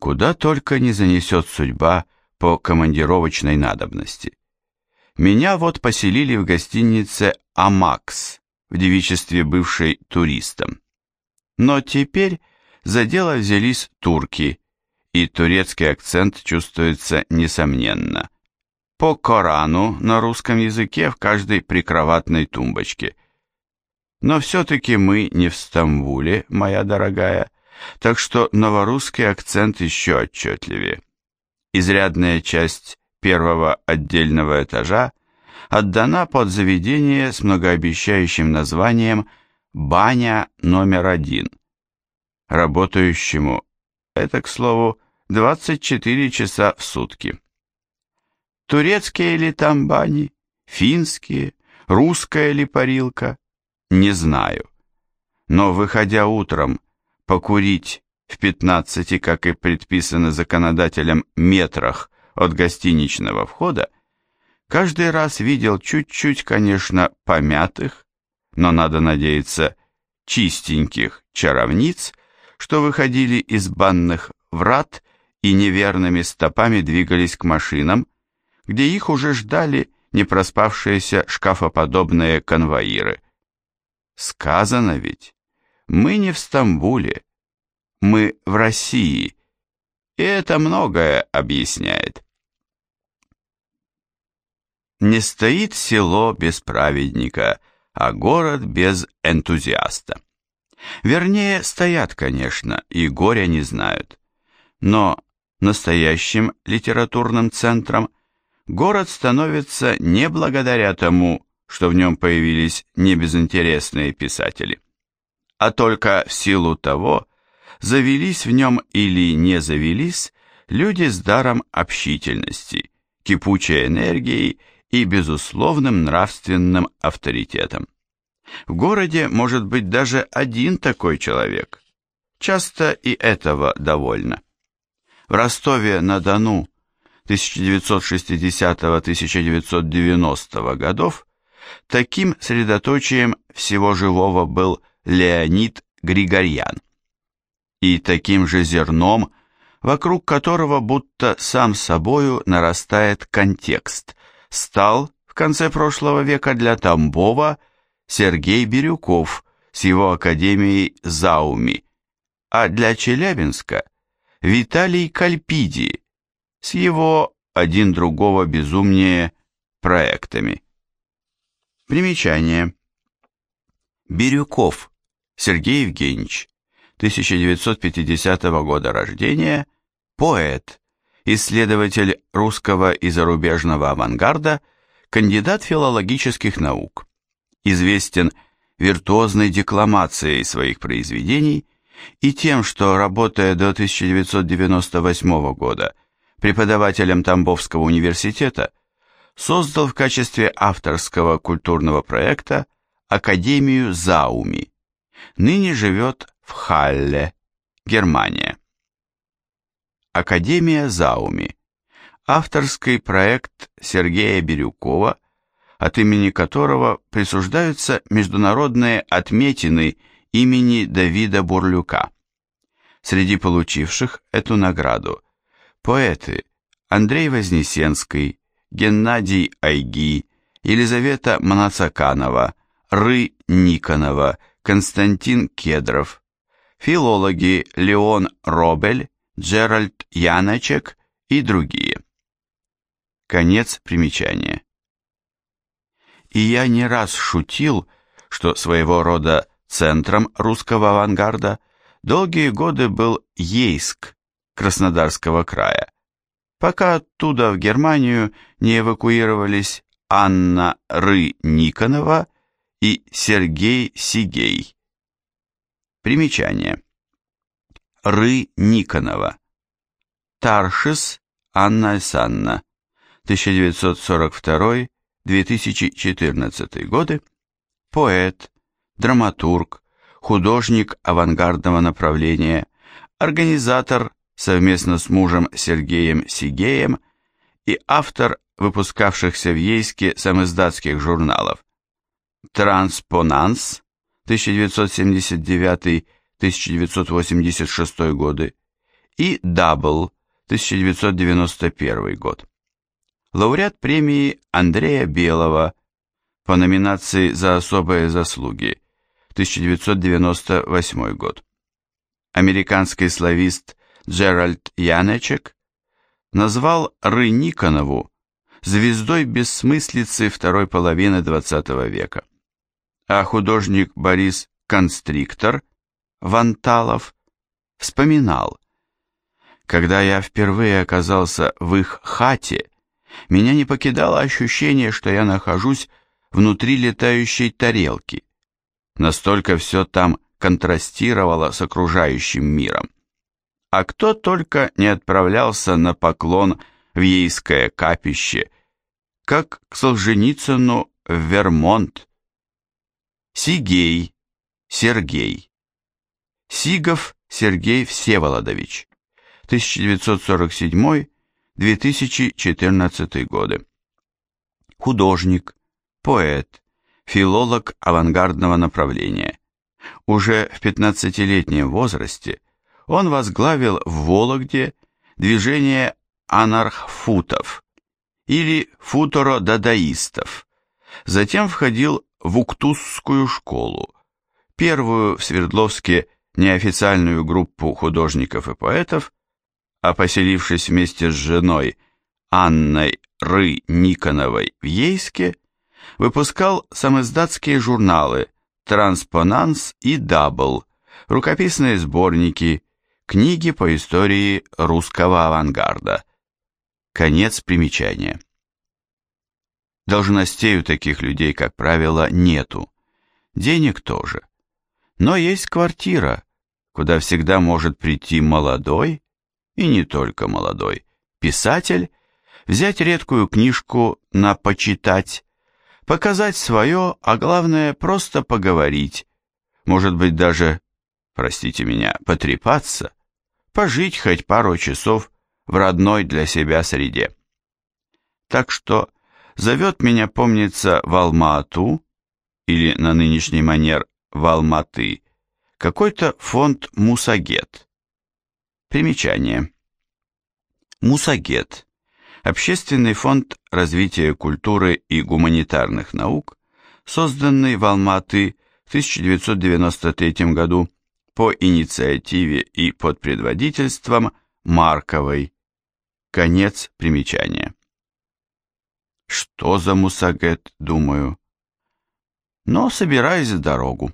Куда только не занесет судьба по командировочной надобности. Меня вот поселили в гостинице «Амакс», в девичестве бывшей туристом. Но теперь за дело взялись турки, и турецкий акцент чувствуется несомненно. По Корану на русском языке в каждой прикроватной тумбочке. Но все-таки мы не в Стамбуле, моя дорогая, так что новорусский акцент еще отчетливее. Изрядная часть первого отдельного этажа отдана под заведение с многообещающим названием «Баня номер один», работающему, это, к слову, 24 часа в сутки. Турецкие ли там бани, финские, русская ли парилка, не знаю. Но, выходя утром, покурить в 15, как и предписано законодателем, метрах от гостиничного входа, каждый раз видел чуть-чуть, конечно, помятых, но, надо надеяться, чистеньких чаровниц, что выходили из банных врат и неверными стопами двигались к машинам, где их уже ждали непроспавшиеся шкафоподобные конвоиры. Сказано ведь, мы не в Стамбуле, мы в России, и это многое объясняет. Не стоит село без праведника, а город без энтузиаста. Вернее, стоят, конечно, и горя не знают. Но настоящим литературным центром город становится не благодаря тому, что в нем появились небезынтересные писатели а только в силу того, завелись в нем или не завелись люди с даром общительности, кипучей энергией и безусловным нравственным авторитетом. В городе может быть даже один такой человек. Часто и этого довольно. В Ростове-на-Дону 1960-1990 годов таким средоточием всего живого был Леонид Григорьян. И таким же зерном, вокруг которого будто сам собою нарастает контекст, стал в конце прошлого века для Тамбова Сергей Бирюков с его академией Зауми, а для Челябинска Виталий Кальпиди с его один другого безумнее проектами. Примечание. Бирюков Сергей Евгеньевич, 1950 года рождения, поэт, исследователь русского и зарубежного авангарда, кандидат филологических наук. Известен виртуозной декламацией своих произведений и тем, что, работая до 1998 года преподавателем Тамбовского университета, создал в качестве авторского культурного проекта Академию Зауми, ныне живет в Халле, Германия. Академия Зауми. Авторский проект Сергея Бирюкова, от имени которого присуждаются международные отметины имени Давида Бурлюка. Среди получивших эту награду поэты Андрей Вознесенский, Геннадий Айги, Елизавета Манацаканова, Ры Никонова, Константин Кедров, филологи Леон Робель, Джеральд Яночек и другие. Конец примечания. И я не раз шутил, что своего рода центром русского авангарда долгие годы был Ейск Краснодарского края, пока оттуда в Германию не эвакуировались Анна Ры-Никонова и Сергей Сигей. Примечание. Ры Никонова. Таршис Анна Александровна. 1942-2014 годы. Поэт, драматург, художник авангардного направления, организатор совместно с мужем Сергеем Сигеем и автор выпускавшихся в Ейске самоиздатских журналов Транспонанс 1979-1986 годы и «Дабл» 1991 год. Лауреат премии Андрея Белого по номинации «За особые заслуги» 1998 год. Американский славист Джеральд Янечек назвал Ры Никонову звездой бессмыслицы второй половины XX века, а художник Борис Констриктор Ванталов вспоминал, когда я впервые оказался в их хате, меня не покидало ощущение, что я нахожусь внутри летающей тарелки. Настолько все там контрастировало с окружающим миром. А кто только не отправлялся на поклон в Ейское капище, как к Солженицыну в Вермонт. Сигей, Сергей. Сигов Сергей Всеволодович, 1947-2014 годы. Художник, поэт, филолог авангардного направления. Уже в 15-летнем возрасте он возглавил в Вологде движение анархфутов или футоро-дадаистов. Затем входил в Уктусскую школу, первую в Свердловске неофициальную группу художников и поэтов, а поселившись вместе с женой Анной Ры Никоновой в Ейске, выпускал самиздатские журналы «Транспонанс» и «Дабл», рукописные сборники, книги по истории русского авангарда. Конец примечания. Должностей у таких людей, как правило, нету. Денег тоже. Но есть квартира, куда всегда может прийти молодой, и не только молодой, писатель, взять редкую книжку на почитать, показать свое, а главное просто поговорить, может быть даже, простите меня, потрепаться, пожить хоть пару часов в родной для себя среде. Так что зовет меня, помнится, в Алма-Ату, или на нынешний манер в Алматы, какой-то фонд Мусагет. Примечание. Мусагет – общественный фонд развития культуры и гуманитарных наук, созданный в Алматы в 1993 году по инициативе и под предводительством Марковой. Конец примечания. Что за Мусагет, думаю. Но собираюсь в дорогу.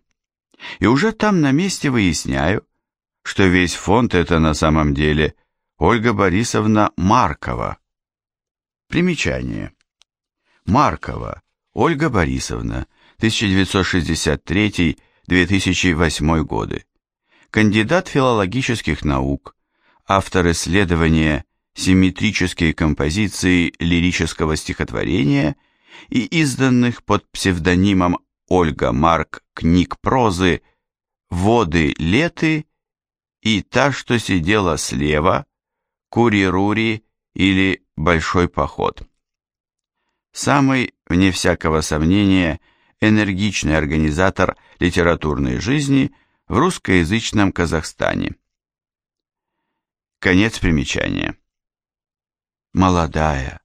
И уже там на месте выясняю, что весь фонд это на самом деле Ольга Борисовна Маркова. Примечание. Маркова Ольга Борисовна, 1963-2008 годы. Кандидат филологических наук, автор исследования «Симметрические композиции лирического стихотворения» и изданных под псевдонимом Ольга Марк книг прозы «Воды леты» и «Та, что сидела слева», «Кури-рури» или «Большой поход». Самый, вне всякого сомнения, энергичный организатор литературной жизни в русскоязычном Казахстане. Конец примечания. Молодая,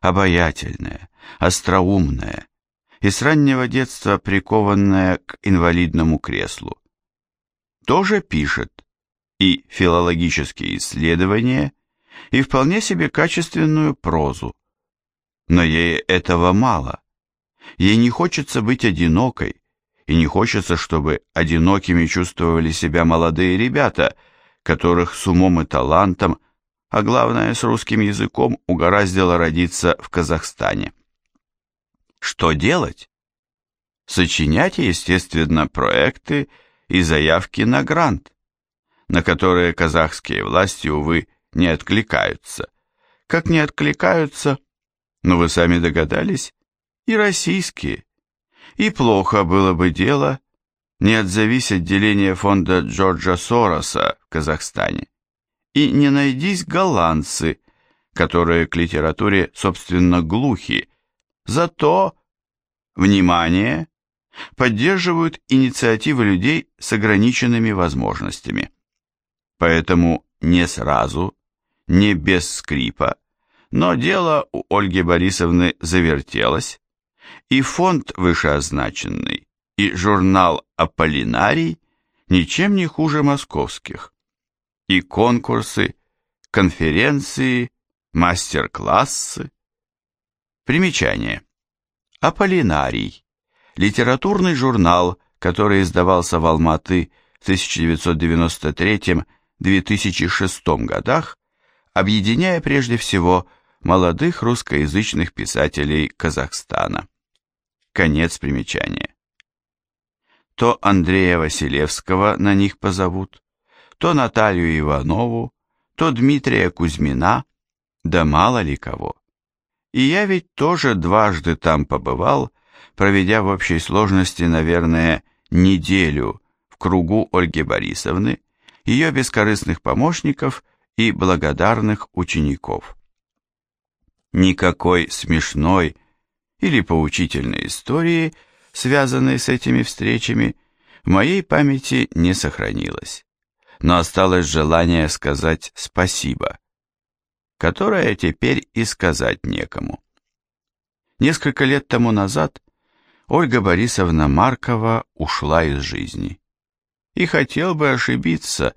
обаятельная, остроумная, и с раннего детства прикованная к инвалидному креслу. Тоже пишет и филологические исследования, и вполне себе качественную прозу. Но ей этого мало. Ей не хочется быть одинокой, и не хочется, чтобы одинокими чувствовали себя молодые ребята, которых с умом и талантом, а главное с русским языком, угораздило родиться в Казахстане. Что делать? Сочинять, естественно, проекты и заявки на грант, на которые казахские власти, увы, не откликаются. Как не откликаются, но вы сами догадались, и российские. И плохо было бы дело, не отзовись отделение фонда Джорджа Сороса в Казахстане. И не найдись голландцы, которые к литературе, собственно, глухи, Зато, внимание, поддерживают инициативы людей с ограниченными возможностями. Поэтому не сразу, не без скрипа, но дело у Ольги Борисовны завертелось, и фонд вышеозначенный, и журнал «Аполлинарий» ничем не хуже московских. И конкурсы, конференции, мастер-классы. Примечание. «Аполлинарий» – литературный журнал, который издавался в Алматы в 1993-2006 годах, объединяя прежде всего молодых русскоязычных писателей Казахстана. Конец примечания. То Андрея Василевского на них позовут, то Наталью Иванову, то Дмитрия Кузьмина, да мало ли кого. И я ведь тоже дважды там побывал, проведя в общей сложности, наверное, неделю в кругу Ольги Борисовны, ее бескорыстных помощников и благодарных учеников. Никакой смешной или поучительной истории, связанной с этими встречами, в моей памяти не сохранилось, но осталось желание сказать спасибо, которое теперь и сказать некому. Несколько лет тому назад Ольга Борисовна Маркова ушла из жизни. И хотел бы ошибиться,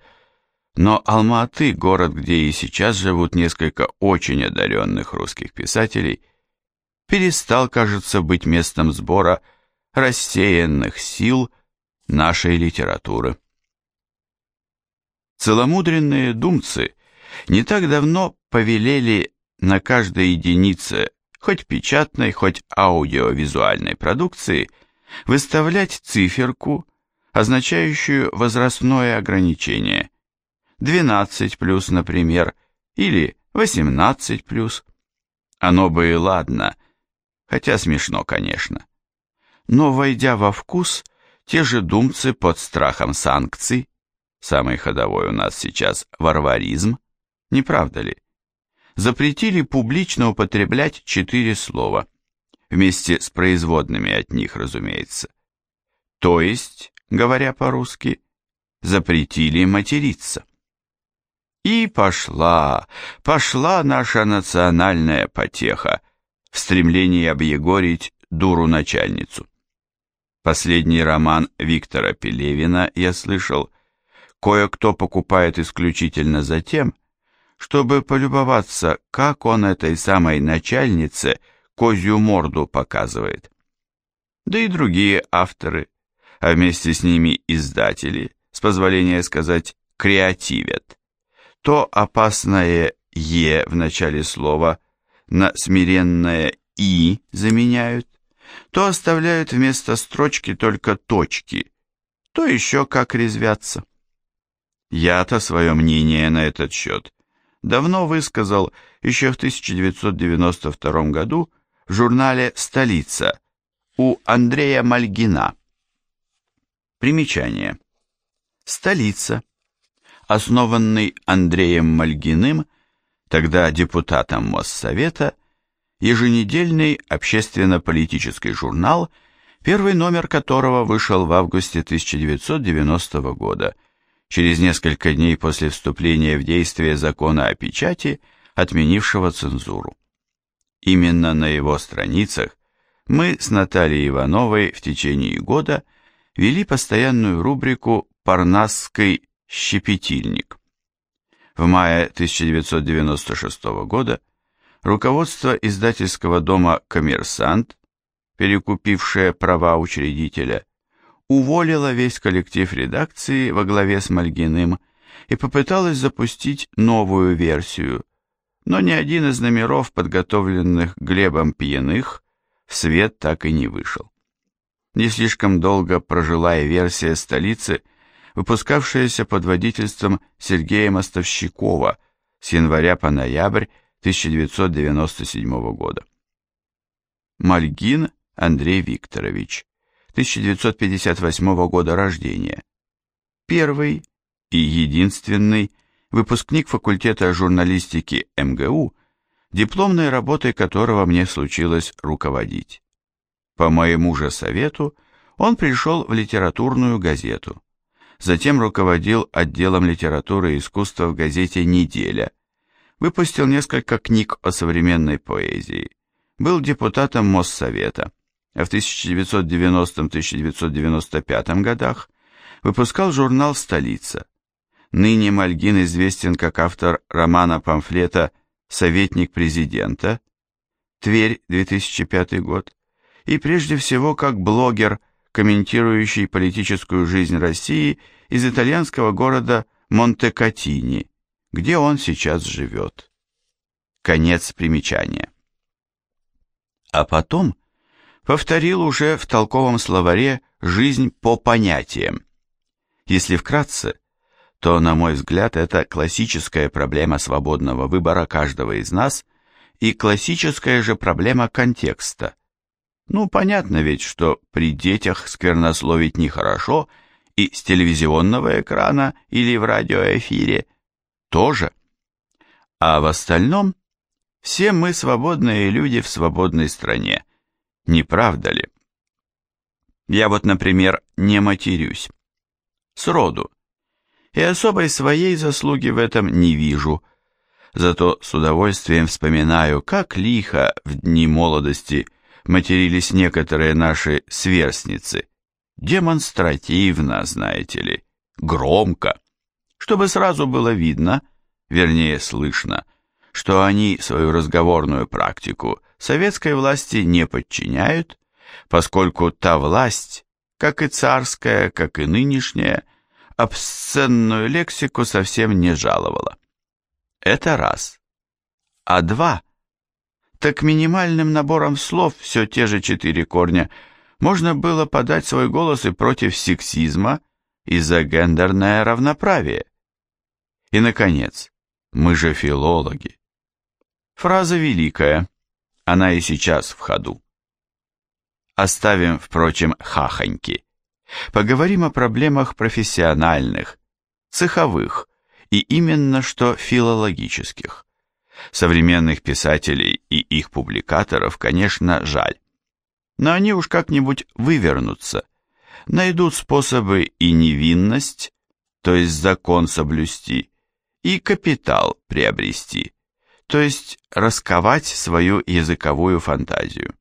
но Алма-Аты, город, где и сейчас живут несколько очень одаренных русских писателей, перестал, кажется, быть местом сбора рассеянных сил нашей литературы. Целомудренные думцы не так давно повелели на каждой единице хоть печатной, хоть аудиовизуальной продукции выставлять циферку, означающую возрастное ограничение. 12 плюс, например, или 18 плюс. Оно бы и ладно, хотя смешно, конечно. Но, войдя во вкус, те же думцы под страхом санкций, самый ходовой у нас сейчас варваризм, не правда ли, запретили публично употреблять четыре слова, вместе с производными от них, разумеется. То есть, говоря по-русски, запретили материться. И пошла, пошла наша национальная потеха в стремлении объегорить дуру-начальницу. Последний роман Виктора Пелевина, я слышал, кое-кто покупает исключительно за тем, чтобы полюбоваться, как он этой самой начальнице козью морду показывает. Да и другие авторы, а вместе с ними издатели, с позволения сказать, креативят. То опасное «е» в начале слова на смиренное «и» заменяют, то оставляют вместо строчки только точки, то еще как резвятся. Я-то свое мнение на этот счет давно высказал еще в 1992 году в журнале «Столица» у Андрея Мальгина. Примечание. «Столица», основанный Андреем Мальгиным, тогда депутатом Моссовета, еженедельный общественно-политический журнал, первый номер которого вышел в августе 1990 года – через несколько дней после вступления в действие закона о печати, отменившего цензуру. Именно на его страницах мы с Натальей Ивановой в течение года вели постоянную рубрику «Парнасский щепетильник». В мае 1996 года руководство издательского дома «Коммерсант», перекупившее права учредителя, уволила весь коллектив редакции во главе с Мальгиным и попыталась запустить новую версию, но ни один из номеров, подготовленных Глебом Пьяных, в свет так и не вышел. Не слишком долго прожила и версия столицы, выпускавшаяся под водительством Сергея Мостовщикова с января по ноябрь 1997 года. Мальгин Андрей Викторович 1958 года рождения. Первый и единственный выпускник факультета журналистики МГУ, дипломной работой которого мне случилось руководить. По моему же совету он пришел в литературную газету, затем руководил отделом литературы и искусства в газете «Неделя», выпустил несколько книг о современной поэзии, был депутатом Моссовета, а в 1990-1995 годах выпускал журнал «Столица». Ныне Мальгин известен как автор романа-памфлета «Советник президента», Тверь, 2005 год, и прежде всего как блогер, комментирующий политическую жизнь России из итальянского города Монтекатини, где он сейчас живет. Конец примечания. А потом повторил уже в толковом словаре «жизнь по понятиям». Если вкратце, то, на мой взгляд, это классическая проблема свободного выбора каждого из нас и классическая же проблема контекста. Ну, понятно ведь, что при детях сквернословить нехорошо, и с телевизионного экрана или в радиоэфире тоже. А в остальном все мы свободные люди в свободной стране, не правда ли? Я вот, например, не матерюсь. Сроду. И особой своей заслуги в этом не вижу. Зато с удовольствием вспоминаю, как лихо в дни молодости матерились некоторые наши сверстницы. Демонстративно, знаете ли, громко, чтобы сразу было видно, вернее слышно, что они свою разговорную практику советской власти не подчиняют, поскольку та власть, как и царская, как и нынешняя, обсценную лексику совсем не жаловала. Это раз. А два. Так минимальным набором слов, все те же четыре корня, можно было подать свой голос и против сексизма, и за гендерное равноправие. И, наконец, мы же филологи. Фраза великая, она и сейчас в ходу. Оставим, впрочем, хахоньки. Поговорим о проблемах профессиональных, цеховых и именно что филологических. Современных писателей и их публикаторов, конечно, жаль. Но они уж как-нибудь вывернутся, найдут способы и невинность, то есть закон соблюсти, и капитал приобрести то есть расковать свою языковую фантазию.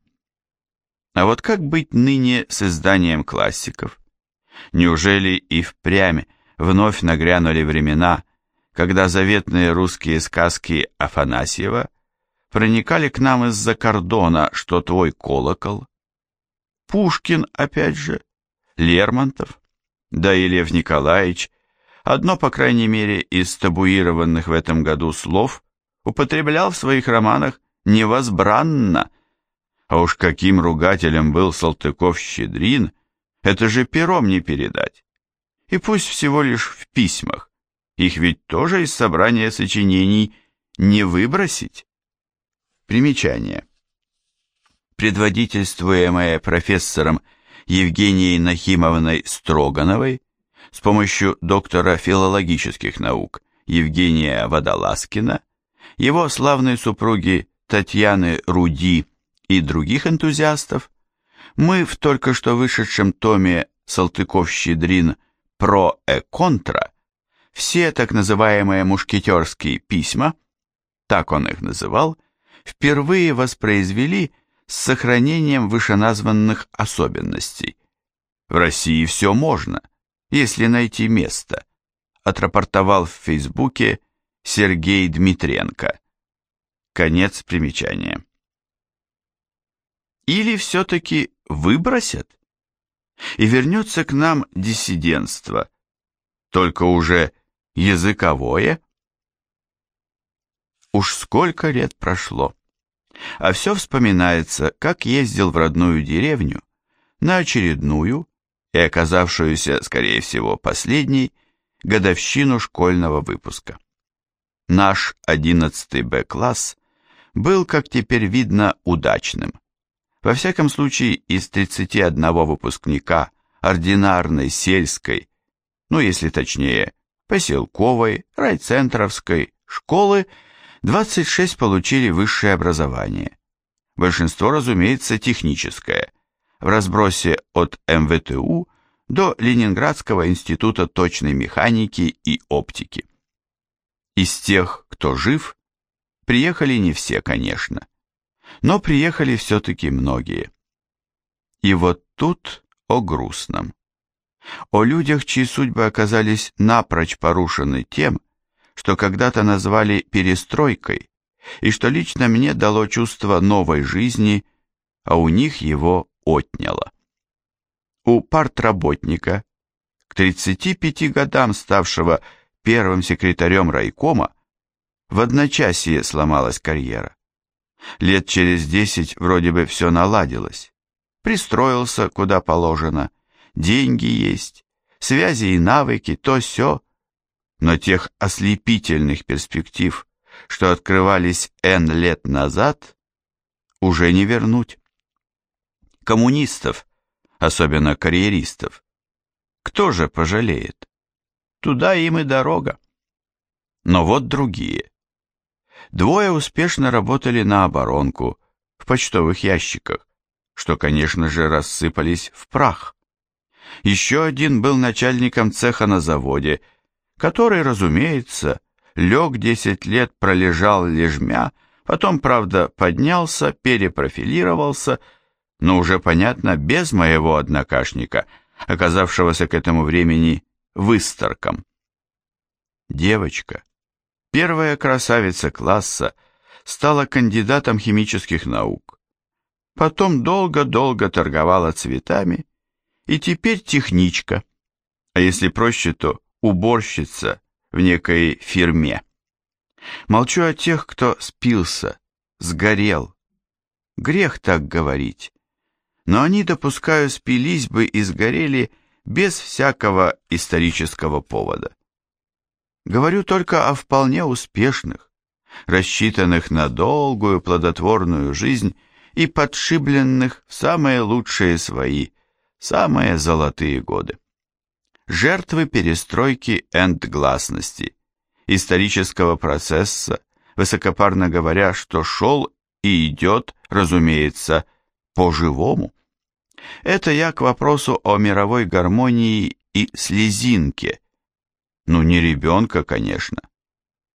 А вот как быть ныне с изданием классиков? Неужели и впрямь вновь нагрянули времена, когда заветные русские сказки Афанасьева проникали к нам из-за кордона, что твой колокол? Пушкин, опять же, Лермонтов, да и Лев Николаевич, одно, по крайней мере, из табуированных в этом году слов употреблял в своих романах невозбранно. А уж каким ругателем был Салтыков-Щедрин, это же пером не передать. И пусть всего лишь в письмах, их ведь тоже из собрания сочинений не выбросить. Примечание. Предводительствуемое профессором Евгенией Нахимовной Строгановой с помощью доктора филологических наук Евгения Водолазкина его славной супруги Татьяны Руди и других энтузиастов, мы в только что вышедшем томе Салтыков-Щедрин «Про и контра» все так называемые мушкетерские письма, так он их называл, впервые воспроизвели с сохранением вышеназванных особенностей. В России все можно, если найти место, отрапортовал в Фейсбуке Сергей Дмитренко. Конец примечания. Или все-таки выбросят? И вернется к нам диссидентство, только уже языковое? Уж сколько лет прошло, а все вспоминается, как ездил в родную деревню на очередную и оказавшуюся, скорее всего, последней, годовщину школьного выпуска. Наш 11 Б-класс был, как теперь видно, удачным. Во всяком случае, из 31 выпускника ординарной сельской, ну, если точнее, поселковой, райцентровской школы 26 получили высшее образование. Большинство, разумеется, техническое, в разбросе от МВТУ до Ленинградского института точной механики и оптики. Из тех, кто жив, приехали не все, конечно, но приехали все-таки многие. И вот тут о грустном. О людях, чьи судьбы оказались напрочь порушены тем, что когда-то назвали перестройкой, и что лично мне дало чувство новой жизни, а у них его отняло. У партработника, к 35 годам ставшего первым секретарем райкома, в одночасье сломалась карьера. Лет через десять вроде бы все наладилось. Пристроился, куда положено, деньги есть, связи и навыки, то все. Но тех ослепительных перспектив, что открывались N лет назад, уже не вернуть. Коммунистов, особенно карьеристов, кто же пожалеет? Туда им и дорога. Но вот другие. Двое успешно работали на оборонку, в почтовых ящиках, что, конечно же, рассыпались в прах. Еще один был начальником цеха на заводе, который, разумеется, лег десять лет, пролежал лежмя, потом, правда, поднялся, перепрофилировался, но уже, понятно, без моего однокашника, оказавшегося к этому времени высторком. Девочка, первая красавица класса, стала кандидатом химических наук. Потом долго-долго торговала цветами, и теперь техничка, а если проще, то уборщица в некой фирме. Молчу о тех, кто спился, сгорел. Грех так говорить, но они, допускаю, спились бы и сгорели без всякого исторического повода. Говорю только о вполне успешных, рассчитанных на долгую плодотворную жизнь и подшибленных в самые лучшие свои, самые золотые годы. Жертвы перестройки эндгласности, исторического процесса, высокопарно говоря, что шел и идет, разумеется, по-живому. Это я к вопросу о мировой гармонии и слезинке. Ну, не ребенка, конечно,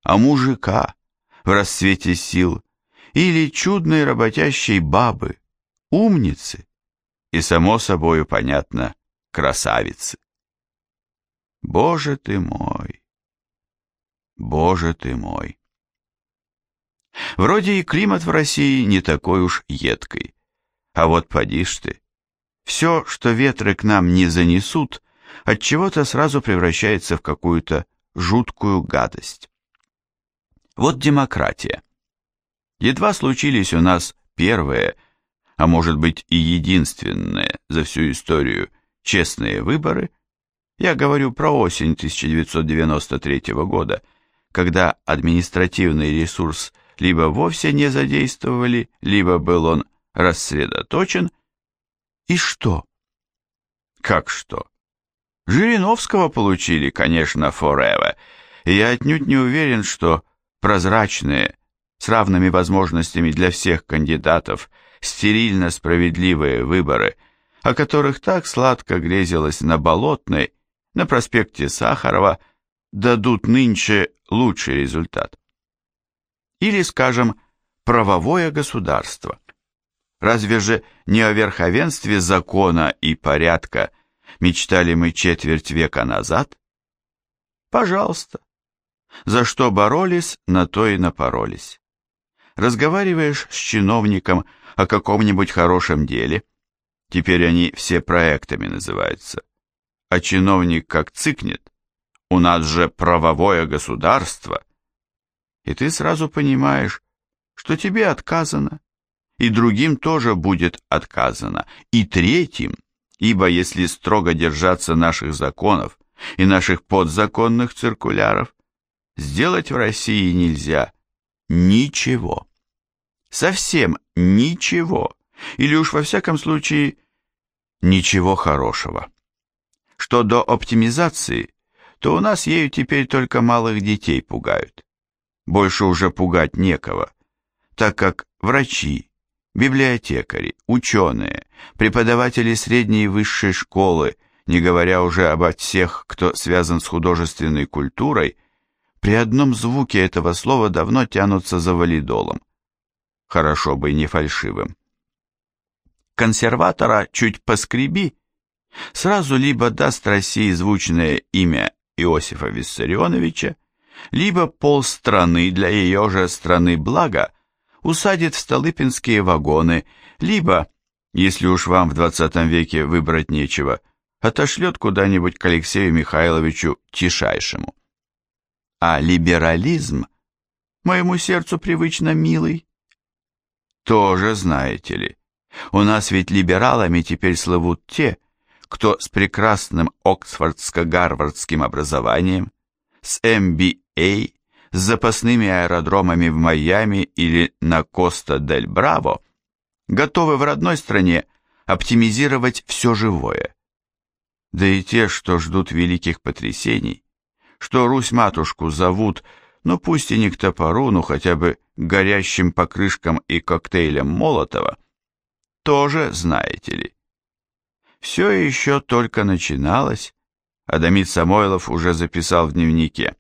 а мужика в расцвете сил или чудной работящей бабы, умницы и, само собою, понятно, красавицы. Боже ты мой! Боже ты мой! Вроде и климат в России не такой уж едкий, а вот поди ж ты, все, что ветры к нам не занесут, от чего то сразу превращается в какую-то жуткую гадость. Вот демократия. Едва случились у нас первые, а может быть и единственные за всю историю честные выборы, я говорю про осень 1993 года, когда административный ресурс либо вовсе не задействовали, либо был он рассредоточен. И что? Как что? Жириновского получили, конечно, forever, и я отнюдь не уверен, что прозрачные, с равными возможностями для всех кандидатов, стерильно справедливые выборы, о которых так сладко грезилось на Болотной, на проспекте Сахарова, дадут нынче лучший результат. Или, скажем, правовое государство. Разве же не о верховенстве закона и порядка мечтали мы четверть века назад? Пожалуйста. За что боролись, на то и напоролись. Разговариваешь с чиновником о каком-нибудь хорошем деле, теперь они все проектами называются, а чиновник как цыкнет, у нас же правовое государство, и ты сразу понимаешь, что тебе отказано, и другим тоже будет отказано, и третьим – ибо если строго держаться наших законов и наших подзаконных циркуляров, сделать в России нельзя ничего. Совсем ничего, или уж во всяком случае ничего хорошего. Что до оптимизации, то у нас ею теперь только малых детей пугают. Больше уже пугать некого, так как врачи, библиотекари, ученые, преподаватели средней и высшей школы, не говоря уже обо всех, кто связан с художественной культурой, при одном звуке этого слова давно тянутся за валидолом. Хорошо бы не фальшивым. Консерватора чуть поскреби, сразу либо даст России звучное имя Иосифа Виссарионовича, либо полстраны для ее же страны блага усадит в столыпинские вагоны, либо, если уж вам в 20 веке выбрать нечего, отошлет куда-нибудь к Алексею Михайловичу Тишайшему. А либерализм, моему сердцу привычно милый, тоже знаете ли, у нас ведь либералами теперь слывут те, кто с прекрасным оксфордско-гарвардским образованием, с MBA, с запасными аэродромами в Майами или на Коста-дель-Браво, готовы в родной стране оптимизировать все живое. Да и те, что ждут великих потрясений, что Русь-матушку зовут, ну пусть и не к топору, но хотя бы горящим покрышкам и коктейлям Молотова, тоже знаете ли. Все еще только начиналось, а Дамид Самойлов уже записал в дневнике.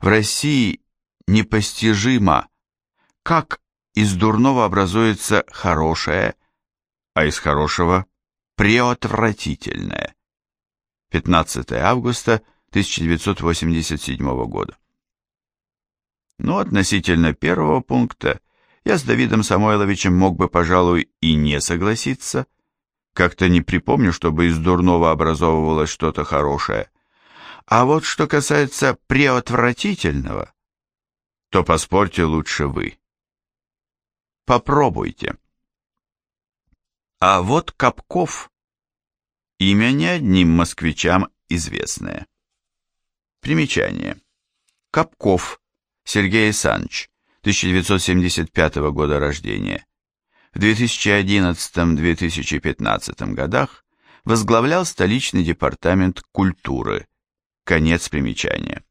В России непостижимо, как из дурного образуется хорошее, а из хорошего – преотвратительное. 15 августа 1987 года. Но относительно первого пункта я с Давидом Самойловичем мог бы, пожалуй, и не согласиться. Как-то не припомню, чтобы из дурного образовывалось что-то хорошее. А вот что касается преотвратительного, то поспорьте лучше вы. Попробуйте. А вот Капков – имя не одним москвичам известное. Примечание. Капков Сергей Санч, 1975 года рождения. В 2011-2015 годах возглавлял столичный департамент культуры. Конец примечания.